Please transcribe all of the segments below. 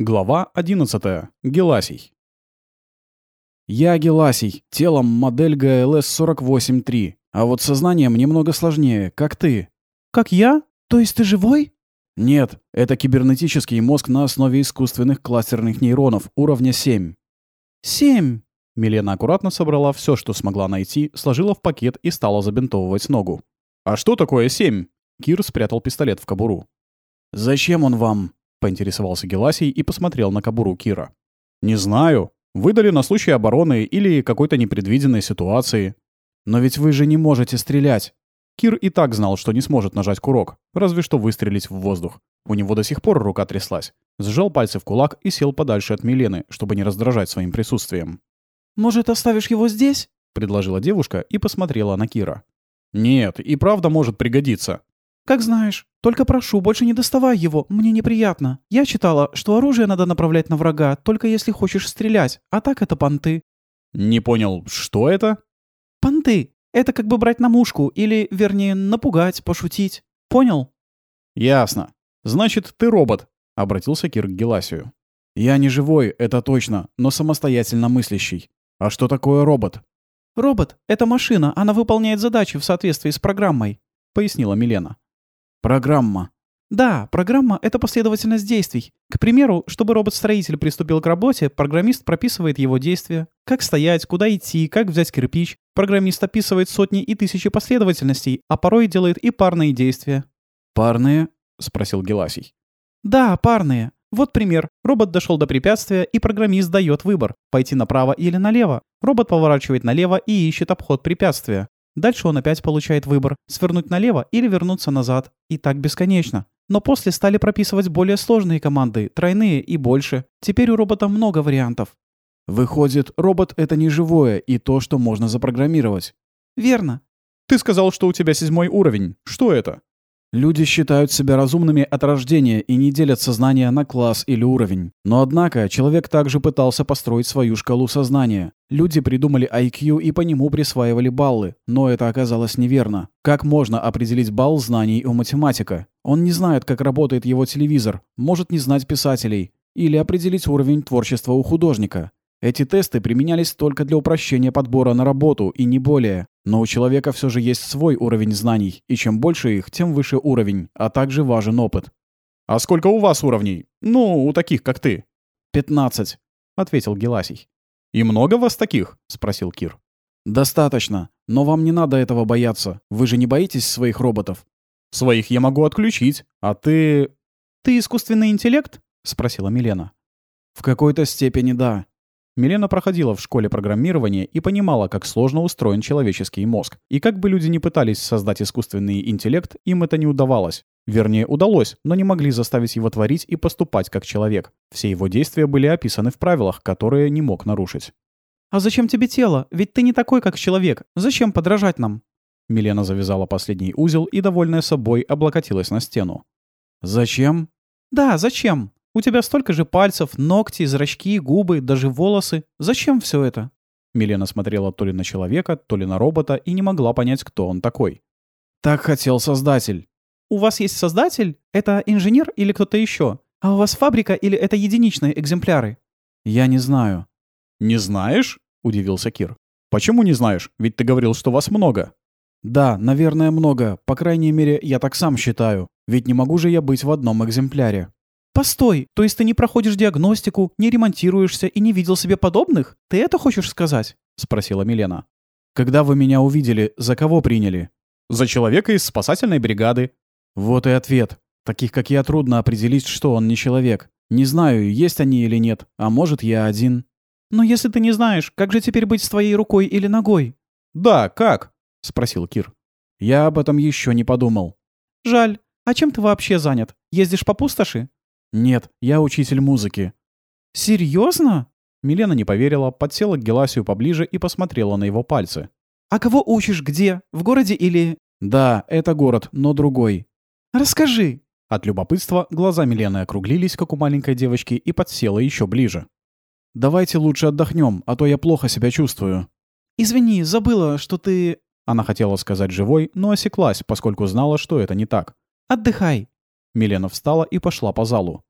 Глава 11. Геласий. Я Геласий, телом модель ГЛС-48-3, а вот сознанием немного сложнее, как ты. Как я? То есть ты живой? Нет, это кибернетический мозг на основе искусственных кластерных нейронов уровня 7. Семь. Милена аккуратно собрала все, что смогла найти, сложила в пакет и стала забинтовывать ногу. «А что такое 7?» Кир спрятал пистолет в кобуру. «Зачем он вам?» — поинтересовался Геласий и посмотрел на кобуру Кира. «Не знаю. Выдали на случай обороны или какой-то непредвиденной ситуации. Но ведь вы же не можете стрелять». Кир и так знал, что не сможет нажать курок, разве что выстрелить в воздух. У него до сих пор рука тряслась. Сжал пальцы в кулак и сел подальше от Милены, чтобы не раздражать своим присутствием. Может, оставишь его здесь? — предложила девушка и посмотрела на Кира. «Нет, и правда может пригодиться. Как знаешь. Только прошу, больше не доставай его, мне неприятно. Я читала, что оружие надо направлять на врага, только если хочешь стрелять, а так это понты». «Не понял, что это?» «Понты. Это как бы брать на мушку, или, вернее, напугать, пошутить. Понял?» «Ясно. Значит, ты робот», — обратился Кир к Геласию. «Я не живой, это точно, но самостоятельно мыслящий. А что такое робот?» «Робот — это машина, она выполняет задачи в соответствии с программой», — пояснила Милена. Программа. Да, программа — это последовательность действий. К примеру, чтобы робот-строитель приступил к работе, программист прописывает его действия. Как стоять, куда идти, как взять кирпич. Программист описывает сотни и тысячи последовательностей, а порой делает и парные действия. «Парные?» — спросил Геласий. Да, парные. Вот пример. Робот дошел до препятствия, и программист дает выбор — пойти направо или налево. Робот поворачивает налево и ищет обход препятствия. Дальше он опять получает выбор – свернуть налево или вернуться назад. И так бесконечно. Но после стали прописывать более сложные команды, тройные и больше. Теперь у робота много вариантов. Выходит, робот — это не живое и то, что можно запрограммировать. Верно. Ты сказал, что у тебя седьмой уровень. Что это? Люди считают себя разумными от рождения и не делят сознание на класс или уровень. Но однако человек также пытался построить свою шкалу сознания. Люди придумали IQ и по нему присваивали баллы, но это оказалось неверно. Как можно определить балл знаний у математика? Он не знает, как работает его телевизор, может не знать писателей. Или определить уровень творчества у художника. Эти тесты применялись только для упрощения подбора на работу и не более. Но у человека все же есть свой уровень знаний, и чем больше их, тем выше уровень, а также важен опыт. «А сколько у вас уровней? Ну, у таких, как ты?» «Пятнадцать», — ответил Геласий. «И много вас таких?» — спросил Кир. «Достаточно. Но вам не надо этого бояться. Вы же не боитесь своих роботов?» «Своих я могу отключить. А ты...» «Ты искусственный интеллект?» — спросила Милена. «В какой-то степени да. Милена проходила в школе программирования и понимала, как сложно устроен человеческий мозг. И как бы люди ни пытались создать искусственный интеллект, им это не удавалось. Вернее, удалось, но не могли заставить его творить и поступать как человек. Все его действия были описаны в правилах, которые не мог нарушить. «А зачем тебе тело? Ведь ты не такой, как человек. Зачем подражать нам?» Милена завязала последний узел и, довольная собой, облокотилась на стену. «Зачем?» «Да, зачем? У тебя столько же пальцев, ногти, зрачки, губы, даже волосы. Зачем все это?» Милена смотрела то ли на человека, то ли на робота и не могла понять, кто он такой. «Так хотел Создатель». «У вас есть Создатель? Это инженер или кто-то еще? А у вас фабрика или это единичные экземпляры?» «Я не знаю». «Не знаешь?» — удивился Кир. «Почему не знаешь? Ведь ты говорил, что вас много». «Да, наверное, много. По крайней мере, я так сам считаю. Ведь не могу же я быть в одном экземпляре». «Постой, то есть ты не проходишь диагностику, не ремонтируешься и не видел себе подобных? Ты это хочешь сказать?» — спросила Милена. «Когда вы меня увидели, за кого приняли?» «За человека из спасательной бригады». «Вот и ответ. Таких, как я, трудно определить, что он не человек. Не знаю, есть они или нет, а может, я один». «Но если ты не знаешь, как же теперь быть с твоей рукой или ногой?» «Да, как?» — спросил Кир. «Я об этом еще не подумал». «Жаль. А чем ты вообще занят? Ездишь по пустоши?» «Нет, я учитель музыки». «Серьезно?» Милена не поверила, подсела к Геласию поближе и посмотрела на его пальцы. «А кого учишь где? В городе или...» «Да, это город, но другой». «Расскажи». От любопытства глаза Милены округлились, как у маленькой девочки, и подсела еще ближе. «Давайте лучше отдохнем, а то я плохо себя чувствую». «Извини, забыла, что ты...» Она хотела сказать «живой», но осеклась, поскольку знала, что это не так. «Отдыхай. Милена встала и пошла по залу.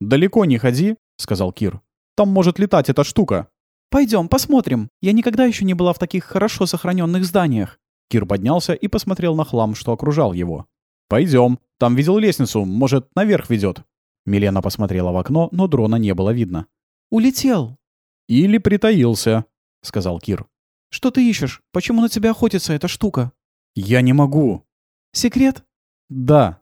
«Далеко не ходи», — сказал Кир. «Там может летать эта штука». Пойдем, посмотрим. Я никогда еще не была в таких хорошо сохраненных зданиях». Кир поднялся и посмотрел на хлам, что окружал его. «Пойдем. Там видел лестницу. Может, наверх ведет». Милена посмотрела в окно, но дрона не было видно. «Улетел». «Или притаился», — сказал Кир. «Что ты ищешь? Почему на тебя охотится эта штука?» «Я не могу». «Секрет?» «Да».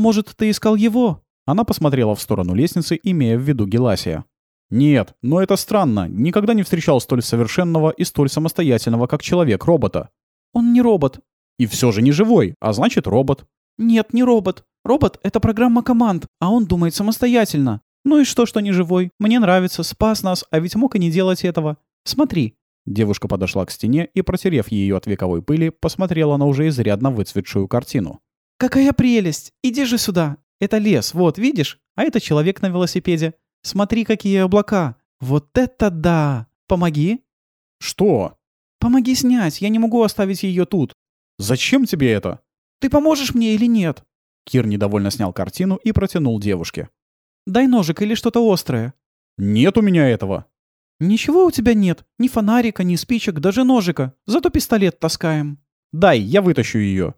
«Может, ты искал его?» Она посмотрела в сторону лестницы, имея в виду Геласия. «Нет, но это странно. Никогда не встречал столь совершенного и столь самостоятельного, как человек-робота». «Он не робот». «И все же не живой, а значит робот». «Нет, не робот. Робот — это программа команд, а он думает самостоятельно. Ну и что, что не живой? Мне нравится, спас нас, а ведь мог и не делать этого. Смотри». Девушка подошла к стене и, протерев ее от вековой пыли, посмотрела на уже изрядно выцветшую картину. «Какая прелесть! Иди же сюда! Это лес, вот, видишь? А это человек на велосипеде. Смотри, какие облака! Вот это да! Помоги!» «Что?» «Помоги снять, я не могу оставить ее тут». «Зачем тебе это?» «Ты поможешь мне или нет?» Кир недовольно снял картину и протянул девушке. «Дай ножик или что-то острое». «Нет у меня этого». «Ничего у тебя нет. Ни фонарика, ни спичек, даже ножика. Зато пистолет таскаем». «Дай, я вытащу ее».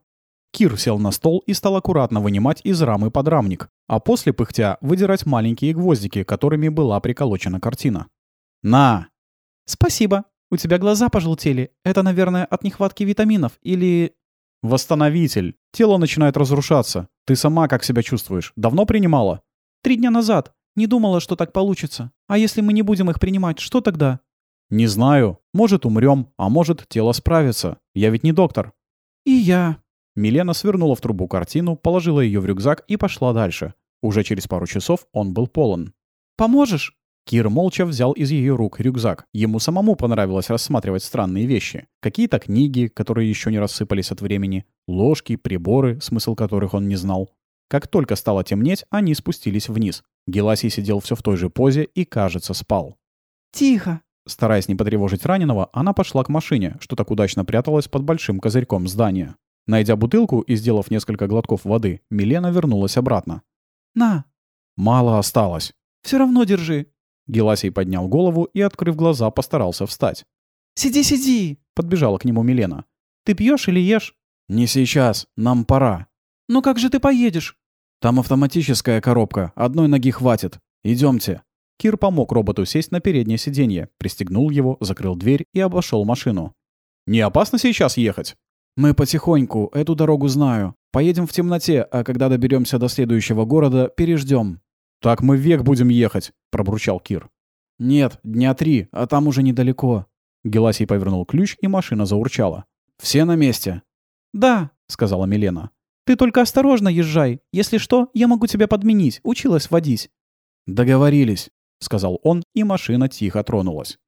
Кир сел на стол и стал аккуратно вынимать из рамы подрамник, а после пыхтя выдирать маленькие гвоздики, которыми была приколочена картина. «На!» «Спасибо. У тебя глаза пожелтели. Это, наверное, от нехватки витаминов или...» «Восстановитель. Тело начинает разрушаться. Ты сама как себя чувствуешь? Давно принимала?» «Три дня назад. Не думала, что так получится. А если мы не будем их принимать, что тогда?» «Не знаю. Может, умрем, а может, тело справится. Я ведь не доктор». «И я», Милена свернула в трубу картину, положила ее в рюкзак и пошла дальше. Уже через пару часов он был полон. «Поможешь?» Кир молча взял из ее рук рюкзак. Ему самому понравилось рассматривать странные вещи. Какие-то книги, которые еще не рассыпались от времени, ложки, приборы, смысл которых он не знал. Как только стало темнеть, они спустились вниз. Геласий сидел все в той же позе и, кажется, спал. «Тихо!» Стараясь не потревожить раненого, она пошла к машине, что так удачно пряталась под большим козырьком здания. Найдя бутылку и сделав несколько глотков воды, Милена вернулась обратно. «На!» «Мало осталось». «Все равно держи». Геласий поднял голову и, открыв глаза, постарался встать. «Сиди, сиди!» — подбежала к нему Милена. «Ты пьешь или ешь?» «Не сейчас. Нам пора». «Ну как же ты поедешь?» «Там автоматическая коробка. Одной ноги хватит. Идемте». Кир помог роботу сесть на переднее сиденье, пристегнул его, закрыл дверь и обошел машину. «Не опасно сейчас ехать?» «Мы потихоньку, эту дорогу знаю. Поедем в темноте, а когда доберемся до следующего города, переждем». «Так мы век будем ехать», — пробурчал Кир. «Нет, дня три, а там уже недалеко». Геласий повернул ключ, и машина заурчала. «Все на месте?» «Да», — сказала Милена. «Ты только осторожно езжай. Если что, я могу тебя подменить. Училась водить». «Договорились», — сказал он, и машина тихо тронулась.